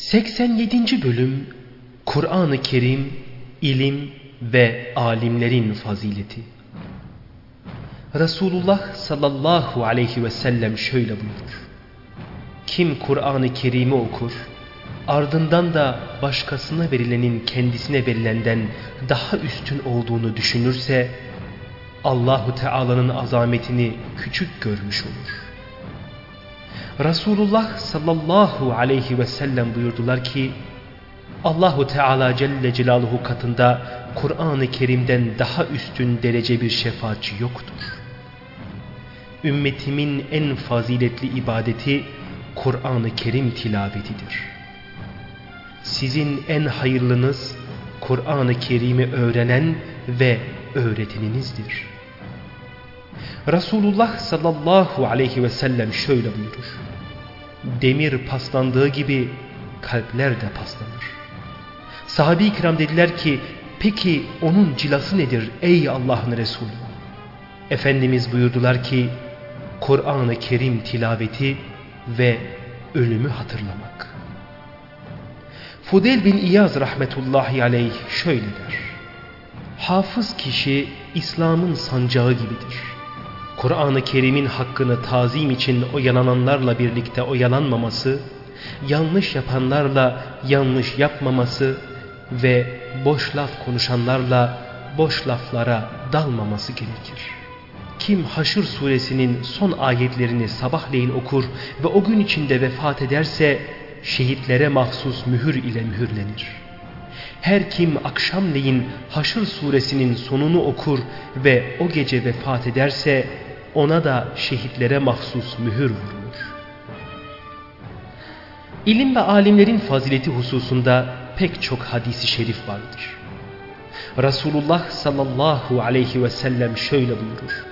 87. Bölüm Kur'an-ı Kerim, ilim ve alimlerin fazileti. Resulullah sallallahu aleyhi ve sellem şöyle buyurur. Kim Kur'an-ı Kerim'i okur, ardından da başkasına verilenin kendisine verilenden daha üstün olduğunu düşünürse, Allahu Teala'nın azametini küçük görmüş olur. Resulullah sallallahu aleyhi ve sellem buyurdular ki Allahu Teala Celle Celaluhu katında Kur'an-ı Kerim'den daha üstün derece bir şefaatçi yoktur. Ümmetimin en faziletli ibadeti Kur'an-ı Kerim tilavetidir. Sizin en hayırlınız Kur'an-ı Kerim'i öğrenen ve öğreteninizdir. Resulullah sallallahu aleyhi ve sellem şöyle buyurur. Demir paslandığı gibi kalpler de paslanır. Sahabi-i kiram dediler ki peki onun cilası nedir ey Allah'ın Resulü? Efendimiz buyurdular ki Kur'an-ı Kerim tilaveti ve ölümü hatırlamak. Fudel bin İyaz rahmetullahi aleyh şöyle der. Hafız kişi İslam'ın sancağı gibidir. Kur'an-ı Kerim'in hakkını tazim için oyalananlarla birlikte oyalanmaması, yanlış yapanlarla yanlış yapmaması ve boş laf konuşanlarla boş laflara dalmaması gerekir. Kim Haşr suresinin son ayetlerini sabahleyin okur ve o gün içinde vefat ederse şehitlere mahsus mühür ile mühürlenir. Her kim akşamleyin Haşr suresinin sonunu okur ve o gece vefat ederse ona da şehitlere mahsus mühür vurulur. İlim ve alimlerin fazileti hususunda pek çok hadisi şerif vardır. Resulullah sallallahu aleyhi ve sellem şöyle buyurur.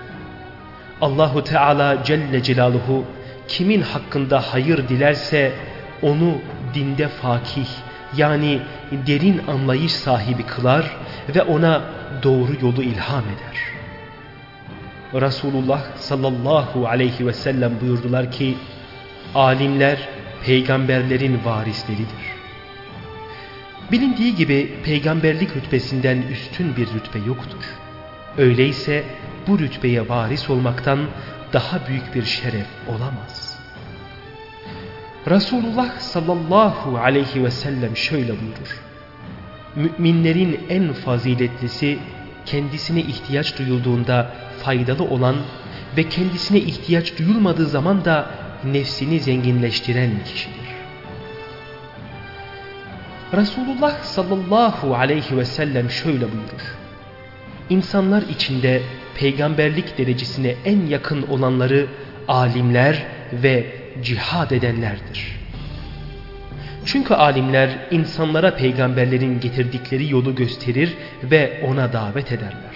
Allahu Teala Celle Celaluhu kimin hakkında hayır dilerse onu dinde fakih yani derin anlayış sahibi kılar ve ona doğru yolu ilham eder. Resulullah sallallahu aleyhi ve sellem buyurdular ki alimler peygamberlerin varisleridir. Bilindiği gibi peygamberlik rütbesinden üstün bir rütbe yoktur. Öyleyse bu rütbeye varis olmaktan daha büyük bir şeref olamaz. Resulullah sallallahu aleyhi ve sellem şöyle buyurur. Müminlerin en faziletlisi kendisine ihtiyaç duyulduğunda faydalı olan ve kendisine ihtiyaç duyulmadığı zaman da nefsini zenginleştiren kişidir. Resulullah sallallahu aleyhi ve sellem şöyle buyurur. İnsanlar içinde peygamberlik derecesine en yakın olanları alimler ve cihad edenlerdir. Çünkü alimler insanlara peygamberlerin getirdikleri yolu gösterir ve ona davet ederler.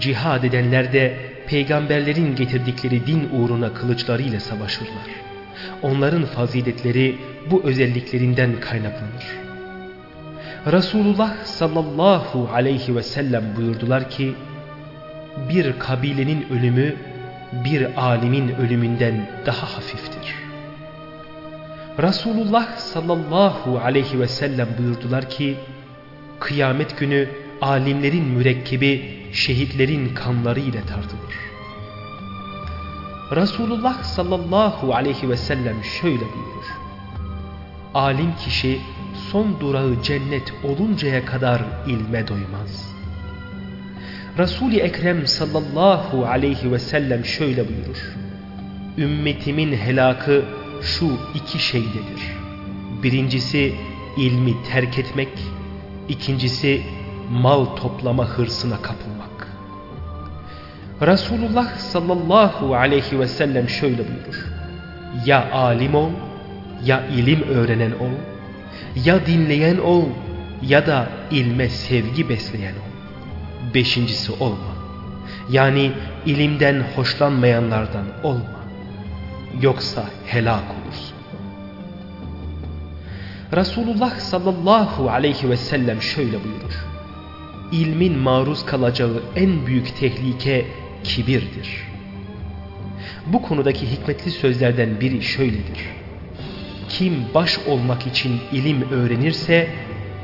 Cihad edenler de peygamberlerin getirdikleri din uğruna kılıçlarıyla savaşırlar. Onların faziletleri bu özelliklerinden kaynaklanır. Resulullah sallallahu aleyhi ve sellem buyurdular ki, bir kabilenin ölümü bir alimin ölümünden daha hafiftir. Resulullah sallallahu aleyhi ve sellem buyurdular ki, kıyamet günü alimlerin mürekkebi şehitlerin kanları ile tartılır. Resulullah sallallahu aleyhi ve sellem şöyle buyurur. Alim kişi son durağı cennet oluncaya kadar ilme doymaz. Resul-i Ekrem sallallahu aleyhi ve sellem şöyle buyurur. Ümmetimin helakı şu iki şeydedir. Birincisi ilmi terk etmek, ikincisi mal toplama hırsına kapılmak. Resulullah sallallahu aleyhi ve sellem şöyle buyurur. Ya alim ol, ya ilim öğrenen ol, ya dinleyen ol, ya da ilme sevgi besleyen ol. Beşincisi olma. Yani ilimden hoşlanmayanlardan olma. Yoksa helak olursun. Resulullah sallallahu aleyhi ve sellem şöyle buyurur ilmin maruz kalacağı en büyük tehlike kibirdir. Bu konudaki hikmetli sözlerden biri şöyledir. kim baş olmak için ilim öğrenirse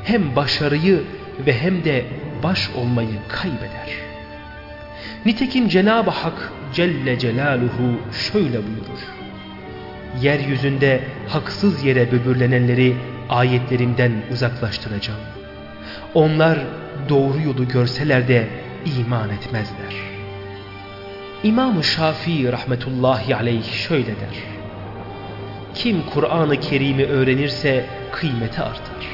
hem başarıyı ve hem de baş olmayı kaybeder. Nitekim Cenab-ı Hak Celle Celaluhu şöyle buyurur. Yeryüzünde haksız yere böbürlenenleri ayetlerimden uzaklaştıracağım. Onlar doğru yolu görseler de iman etmezler. İmam-ı Şafii rahmetullahi aleyh şöyle der. Kim Kur'an-ı Kerim'i öğrenirse kıymeti artar.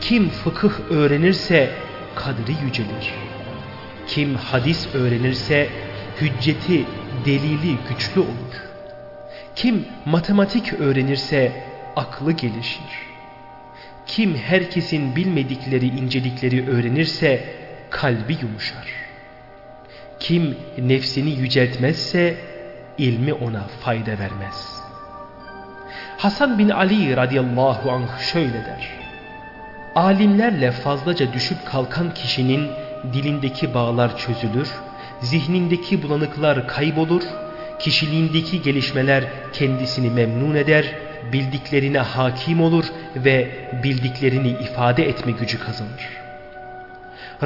Kim fıkıh öğrenirse kadri yücelir. Kim hadis öğrenirse hücceti, delili güçlü olur. Kim matematik öğrenirse aklı gelişir. Kim herkesin bilmedikleri incelikleri öğrenirse kalbi yumuşar. Kim nefsini yüceltmezse ilmi ona fayda vermez. Hasan bin Ali radıyallahu anh şöyle der. Alimlerle fazlaca düşüp kalkan kişinin dilindeki bağlar çözülür, zihnindeki bulanıklar kaybolur, kişiliğindeki gelişmeler kendisini memnun eder, bildiklerine hakim olur ve bildiklerini ifade etme gücü kazanır.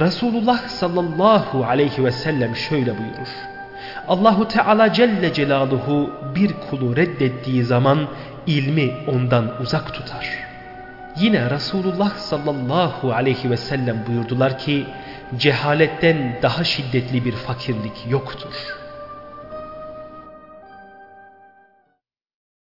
Resulullah sallallahu aleyhi ve sellem şöyle buyurur. Allahu Teala Celle Celaluhu bir kulu reddettiği zaman ilmi ondan uzak tutar. Yine Resulullah sallallahu aleyhi ve sellem buyurdular ki cehaletten daha şiddetli bir fakirlik yoktur.